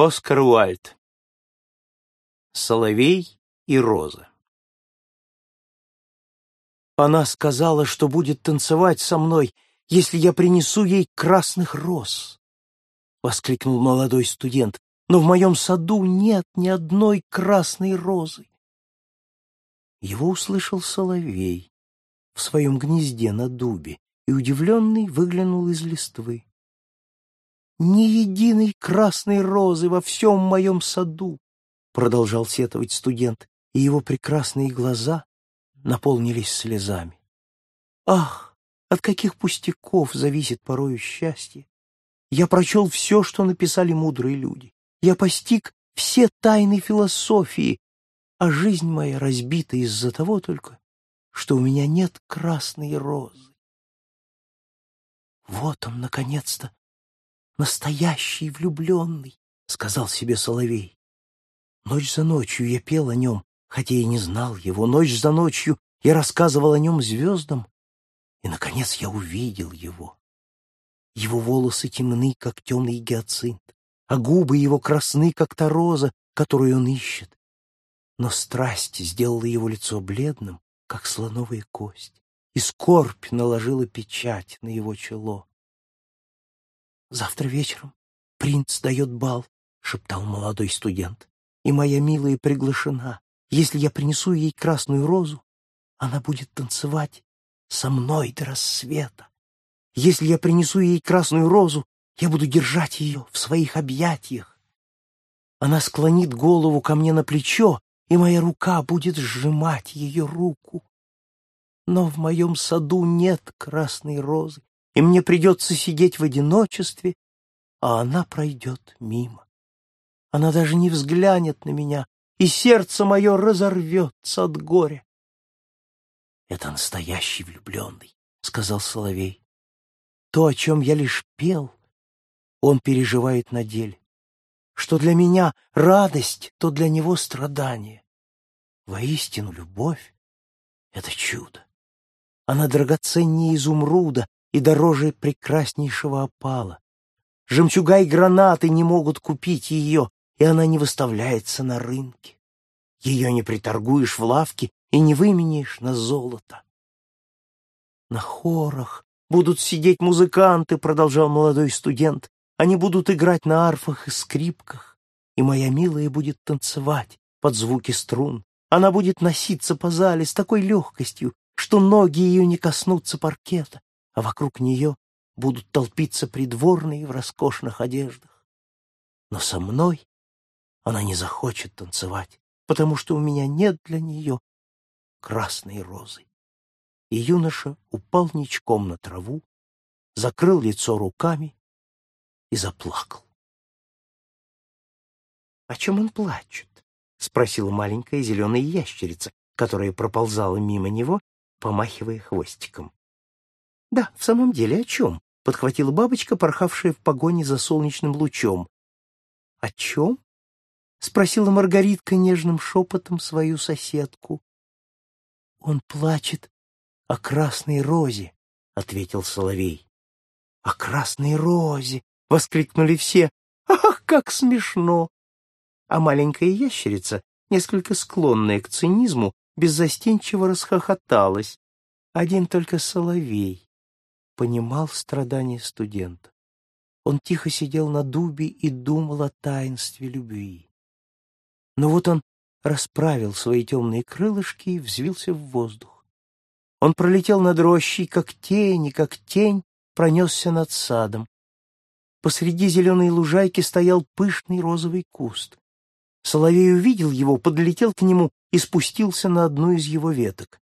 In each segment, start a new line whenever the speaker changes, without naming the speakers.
Оскар Уальд. Соловей и роза. Она сказала, что будет танцевать со мной, если я принесу ей красных роз. Воскликнул молодой студент. Но в моем саду нет ни одной красной розы. Его услышал соловей в своем гнезде на дубе и, удивленный, выглянул из листвы. «Ни единой красной розы во всем моем саду!» — продолжал сетовать студент, и его прекрасные глаза наполнились слезами. «Ах, от каких пустяков зависит порою счастье! Я прочел все, что написали мудрые люди. Я постиг все тайны философии, а жизнь моя разбита из-за того только, что у меня нет красной розы. Вот он, наконец-то, настоящий влюбленный, — сказал себе Соловей. Ночь за ночью я пел о нем, хотя и не знал его. Ночь за ночью я рассказывал о нем звездам, и, наконец, я увидел его. Его волосы темны, как темный гиацинт, а губы его красны, как та роза, которую он ищет. Но страсть сделала его лицо бледным, как слоновая кость, и скорбь наложила печать на его чело. «Завтра вечером принц дает бал», — шептал молодой студент, «и моя милая приглашена. Если я принесу ей красную розу, она будет танцевать со мной до рассвета. Если я принесу ей красную розу, я буду держать ее в своих объятиях. Она склонит голову ко мне на плечо, и моя рука будет сжимать ее руку. Но в моем саду нет красной розы, и мне придется сидеть в одиночестве, а она пройдет мимо. Она даже не взглянет на меня, и сердце мое разорвется от горя. — Это настоящий влюбленный, — сказал Соловей. То, о чем я лишь пел, он переживает на деле. Что для меня радость, то для него страдание. Воистину, любовь — это чудо. Она драгоценнее изумруда и дороже прекраснейшего опала. Жемчуга и гранаты не могут купить ее, и она не выставляется на рынке. Ее не приторгуешь в лавке и не выменишь на золото. На хорах будут сидеть музыканты, продолжал молодой студент. Они будут играть на арфах и скрипках, и моя милая будет танцевать под звуки струн. Она будет носиться по зале с такой легкостью, что ноги ее не коснутся паркета, а вокруг нее будут толпиться придворные в роскошных одеждах. Но со мной она не захочет танцевать, потому что у меня нет для нее красной розы. И юноша упал ничком на траву, закрыл лицо руками и заплакал. — О чем он плачет? — спросила маленькая зеленая ящерица, которая проползала мимо него, помахивая хвостиком. — Да, в самом деле, о чем? — подхватила бабочка, порхавшая в погоне за солнечным лучом. — О чем? — спросила Маргаритка нежным шепотом свою соседку. — Он плачет о красной розе, — ответил Соловей. — О красной розе! — воскликнули все. — Ах, как смешно! А маленькая ящерица, несколько склонная к цинизму, беззастенчиво расхохоталась. Один только Соловей понимал страдания студента. Он тихо сидел на дубе и думал о таинстве любви. Но вот он расправил свои темные крылышки и взвился в воздух. Он пролетел над рощей, как тень, и как тень пронесся над садом. Посреди зеленой лужайки стоял пышный розовый куст. Соловей увидел его, подлетел к нему и спустился на одну из его веток.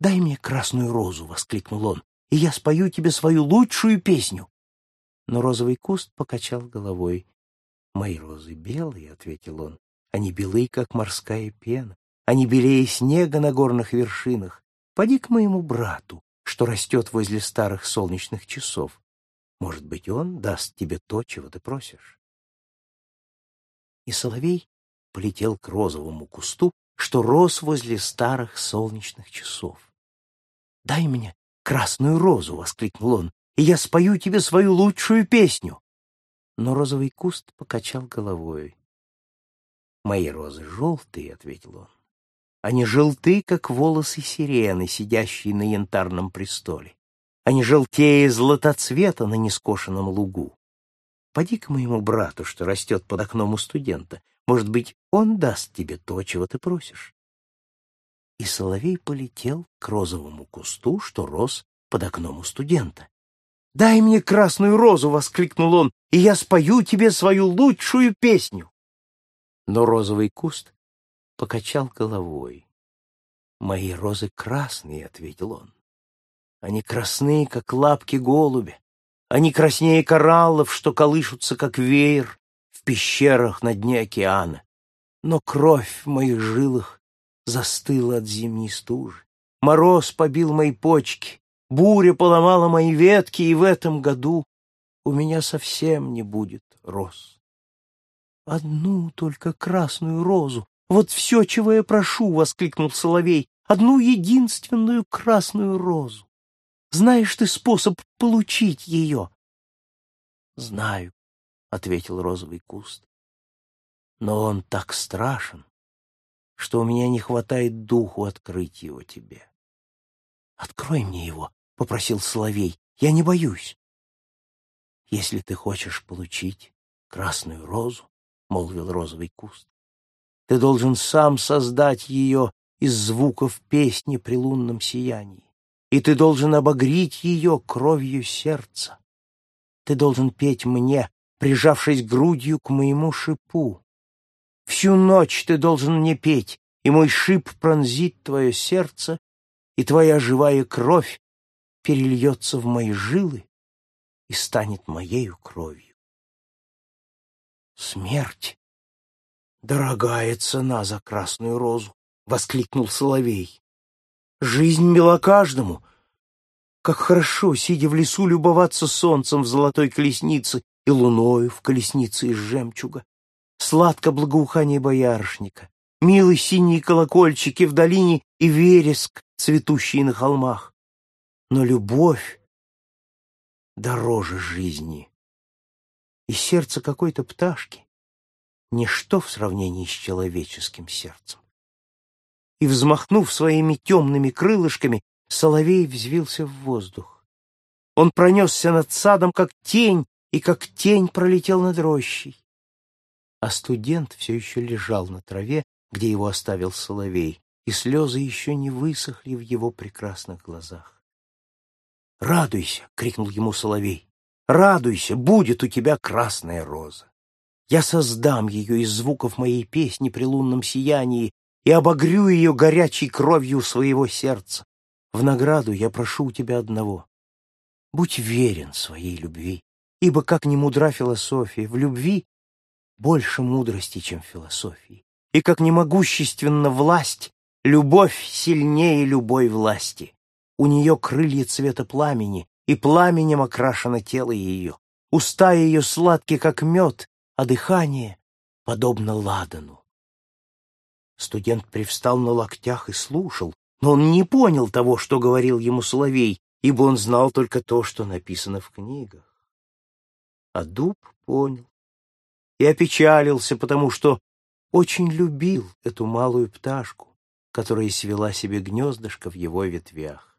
«Дай мне красную розу!» — воскликнул он, — «и я спою тебе свою лучшую песню!» Но розовый куст покачал головой. «Мои розы белые», — ответил он, они белы, как морская пена. Они белее снега на горных вершинах. Поди к моему брату, что растет возле старых солнечных часов. Может быть, он даст тебе то, чего ты просишь. И соловей полетел к розовому кусту, что рос возле старых солнечных часов. «Дай мне красную розу!» — воскликнул он, — «и я спою тебе свою лучшую песню!» Но розовый куст покачал головой. «Мои розы желтые», — ответил он. «Они желты, как волосы сирены, сидящие на янтарном престоле. Они желтее златоцвета на нескошенном лугу. Поди к моему брату, что растет под окном у студента. Может быть, он даст тебе то, чего ты просишь». И соловей полетел к розовому кусту, что рос под окном у студента. «Дай мне красную розу!» — воскликнул он, — «и я спою тебе свою лучшую песню!» Но розовый куст покачал головой. «Мои розы красные», — ответил он. «Они красные, как лапки голубя. Они краснее кораллов, что колышутся, как веер в пещерах на дне океана. Но кровь в моих жилах застыла от зимней стужи. Мороз побил мои почки, буря поломала мои ветки, и в этом году у меня совсем не будет роз. «Одну только красную розу! Вот все, чего я прошу!» — воскликнул Соловей. «Одну единственную красную розу! Знаешь ты способ получить ее?» «Знаю», — ответил розовый куст. «Но он так страшен, что у меня не хватает духу открыть его тебе». «Открой мне его», — попросил Соловей. «Я не боюсь». «Если ты хочешь получить красную розу, — молвил розовый куст. Ты должен сам создать ее из звуков песни при лунном сиянии, и ты должен обогреть ее кровью сердца. Ты должен петь мне, прижавшись грудью к моему шипу. Всю ночь ты должен мне петь, и мой шип пронзит твое сердце, и твоя живая кровь перельется в мои жилы и станет моею кровью. Смерть! Дорогая цена за красную розу! — воскликнул Соловей. Жизнь мила каждому. Как хорошо, сидя в лесу, любоваться солнцем в золотой колеснице и луною в колеснице из жемчуга. Сладко благоухание боярышника, милые синие колокольчики в долине и вереск, цветущий на холмах. Но любовь дороже жизни и сердце какой-то пташки — ничто в сравнении с человеческим сердцем. И, взмахнув своими темными крылышками, соловей взвился в воздух. Он пронесся над садом, как тень, и как тень пролетел над рощей. А студент все еще лежал на траве, где его оставил соловей, и слезы еще не высохли в его прекрасных глазах. «Радуйся!» — крикнул ему соловей. Радуйся, будет у тебя красная роза. Я создам ее из звуков моей песни при лунном сиянии и обогрю ее горячей кровью своего сердца. В награду я прошу у тебя одного. Будь верен своей любви, ибо, как ни мудра философия, в любви больше мудрости, чем философии. И как не могущественна власть, любовь сильнее любой власти. У нее крылья цвета пламени, и пламенем окрашено тело ее. Уста ее сладкие, как мед, а дыхание подобно ладану. Студент привстал на локтях и слушал, но он не понял того, что говорил ему Соловей, ибо он знал только то, что написано в книгах. А дуб понял и опечалился, потому что очень любил эту малую пташку, которая свела себе гнездышко в его ветвях.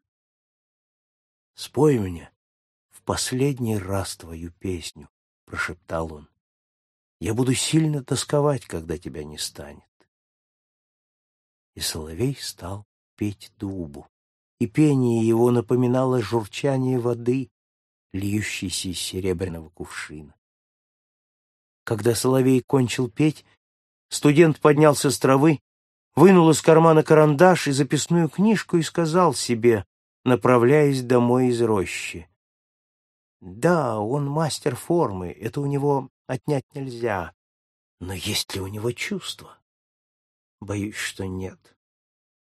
«Спой мне в последний раз твою песню», — прошептал он. «Я буду сильно тосковать, когда тебя не станет». И соловей стал петь дубу, и пение его напоминало журчание воды, льющейся из серебряного кувшина. Когда соловей кончил петь, студент поднялся с травы, вынул из кармана карандаш и записную книжку и сказал себе направляясь домой из рощи. Да, он мастер формы, это у него отнять нельзя. Но есть ли у него чувства? Боюсь, что нет.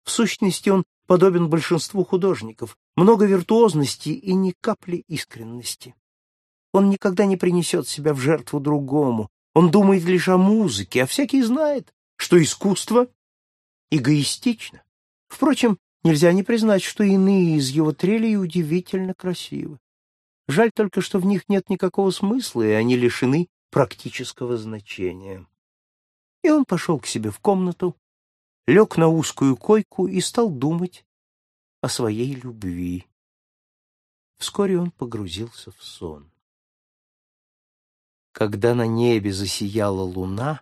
В сущности, он подобен большинству художников. Много виртуозности и ни капли искренности. Он никогда не принесет себя в жертву другому. Он думает лишь о музыке, а всякий знает, что искусство эгоистично. Впрочем, Нельзя не признать, что иные из его трелей удивительно красивы. Жаль только, что в них нет никакого смысла, и они лишены практического значения. И он пошел к себе в комнату, лег на узкую койку и стал думать о своей любви. Вскоре он погрузился в сон. Когда на небе засияла луна,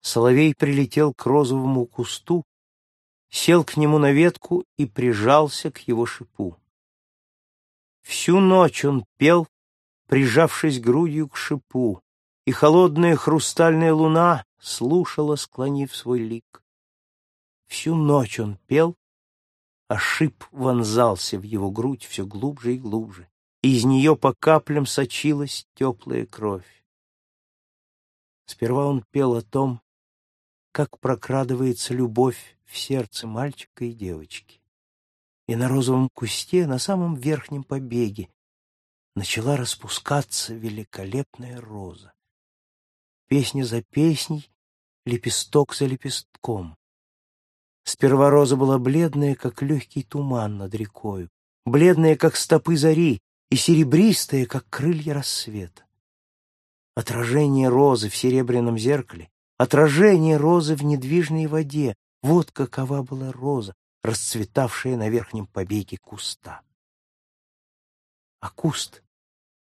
соловей прилетел к розовому кусту, сел к нему на ветку и прижался к его шипу. Всю ночь он пел, прижавшись грудью к шипу, и холодная хрустальная луна слушала, склонив свой лик. Всю ночь он пел, а шип вонзался в его грудь все глубже и глубже, из нее по каплям сочилась теплая кровь. Сперва он пел о том, как прокрадывается любовь в сердце мальчика и девочки. И на розовом кусте, на самом верхнем побеге, начала распускаться великолепная роза. Песня за песней, лепесток за лепестком. Сперва роза была бледная, как легкий туман над рекою, бледная, как стопы зари, и серебристая, как крылья рассвета. Отражение розы в серебряном зеркале, отражение розы в недвижной воде — вот какова была роза, расцветавшая на верхнем побеге куста. А куст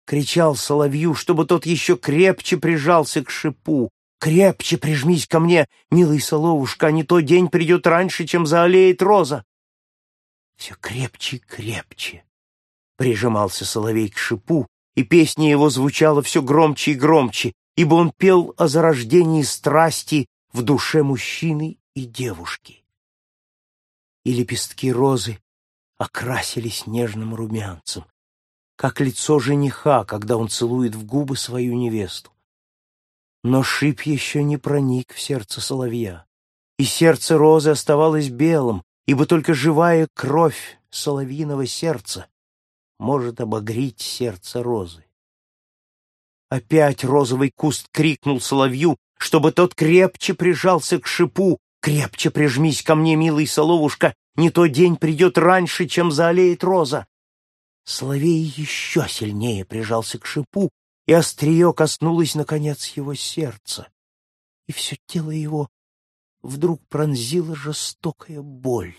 кричал соловью, чтобы тот еще крепче прижался к шипу. «Крепче прижмись ко мне, милый соловушка, а не то день придет раньше, чем заолеет роза!» Все крепче и крепче прижимался соловей к шипу, и песня его звучала все громче и громче, ибо он пел о зарождении страсти в душе мужчины и девушки. И лепестки розы окрасились нежным румянцем, как лицо жениха, когда он целует в губы свою невесту. Но шип еще не проник в сердце соловья, и сердце розы оставалось белым, ибо только живая кровь соловьиного сердца может обогреть сердце розы. Опять розовый куст крикнул соловью, чтобы тот крепче прижался к шипу. «Крепче прижмись ко мне, милый соловушка, не то день придет раньше, чем заолеет роза». Соловей еще сильнее прижался к шипу, и острие коснулось, наконец, его сердца. И все тело его вдруг пронзила жестокая боль.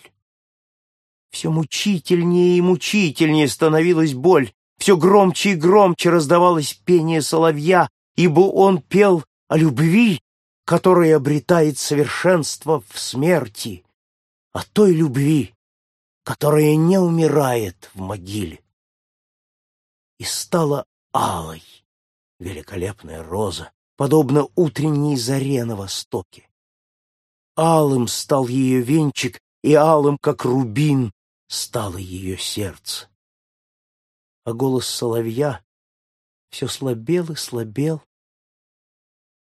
Все мучительнее и мучительнее становилась боль, все громче и громче раздавалось пение соловья, ибо он пел о любви, которая обретает совершенство в смерти, о той любви, которая не умирает в могиле и стала алой, великолепная роза, подобно утренней заре на востоке. Алым стал ее венчик, и алым, как рубин, стало ее сердце. А голос соловья все слабел и слабел,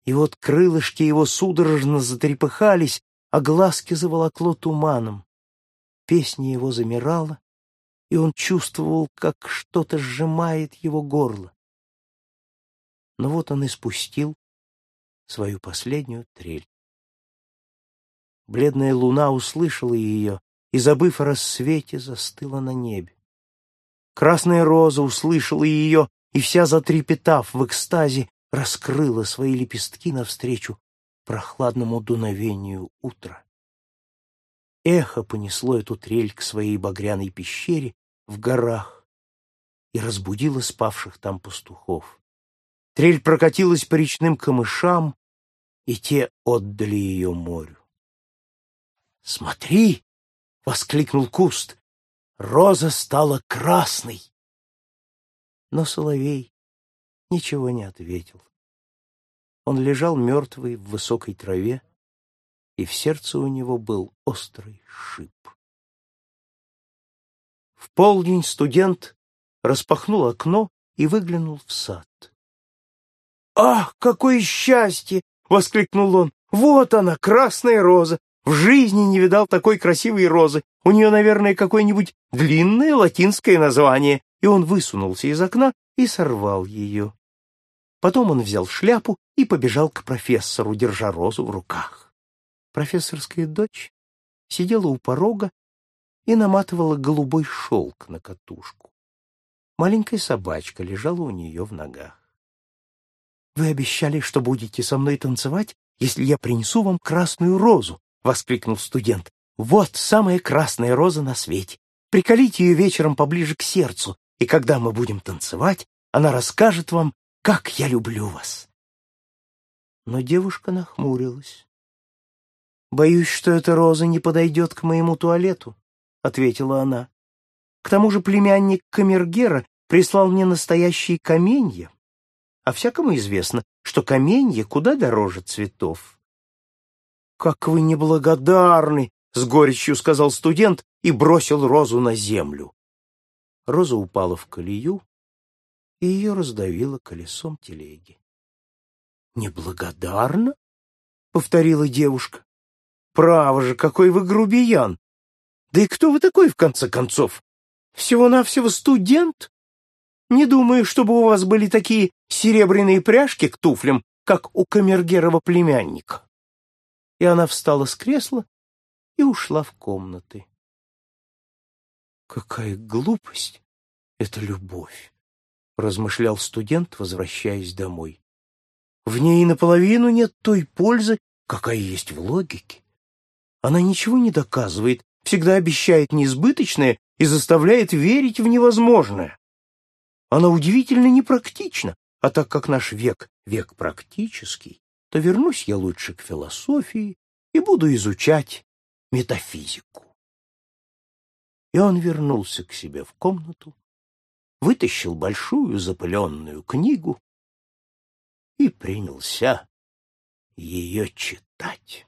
и вот крылышки его судорожно затрепыхались, а глазки заволокло туманом. Песня его замирала, и он чувствовал, как что-то сжимает его горло. Но вот он и спустил свою последнюю трель. Бледная луна услышала ее и, забыв о рассвете, застыла на небе. Красная роза услышала ее и, вся затрепетав в экстазе, раскрыла свои лепестки навстречу прохладному дуновению утра. Эхо понесло эту трель к своей багряной пещере, в горах и разбудила спавших там пастухов. Трель прокатилась по речным камышам, и те отдали ее морю. «Смотри!» — воскликнул куст. «Роза стала красной!» Но соловей ничего не ответил. Он лежал мертвый в высокой траве, и в сердце у него был острый шип. В полдень студент распахнул окно и выглянул в сад. «Ах, какое счастье!» — воскликнул он. «Вот она, красная роза! В жизни не видал такой красивой розы. У нее, наверное, какое-нибудь длинное латинское название». И он высунулся из окна и сорвал ее. Потом он взял шляпу и побежал к профессору, держа розу в руках. Профессорская дочь сидела у порога и наматывала голубой шелк на катушку. Маленькая собачка лежала у нее в ногах. Вы обещали, что будете со мной танцевать, если я принесу вам красную розу, — воскликнул студент. Вот самая красная роза на свете. Приколите ее вечером поближе к сердцу, и когда мы будем танцевать, она расскажет вам, как я люблю вас. Но девушка нахмурилась. «Боюсь, что эта роза не подойдет к моему туалету», — ответила она. «К тому же племянник Камергера прислал мне настоящие каменья, а всякому известно, что каменья куда дороже цветов». «Как вы неблагодарны!» — с горечью сказал студент и бросил розу на землю. Роза упала в колею, и ее раздавило колесом телеги. «Неблагодарна?» — повторила девушка. «Право же, какой вы грубиян! Да и кто вы такой, в конце концов? Всего-навсего студент? Не думаю, чтобы у вас были такие серебряные пряжки к туфлям, как у камергерова племянника». И она встала с кресла и ушла в комнаты. «Какая глупость! Это любовь!» — размышлял студент, возвращаясь домой. В ней наполовину нет той пользы, какая есть в логике. Она ничего не доказывает, всегда обещает несбыточное и заставляет верить в невозможное. Она удивительно непрактична, а так как наш век — век практический, то вернусь я лучше к философии и буду изучать метафизику. И он вернулся к себе в комнату, вытащил большую запыленную книгу и принялся ее читать.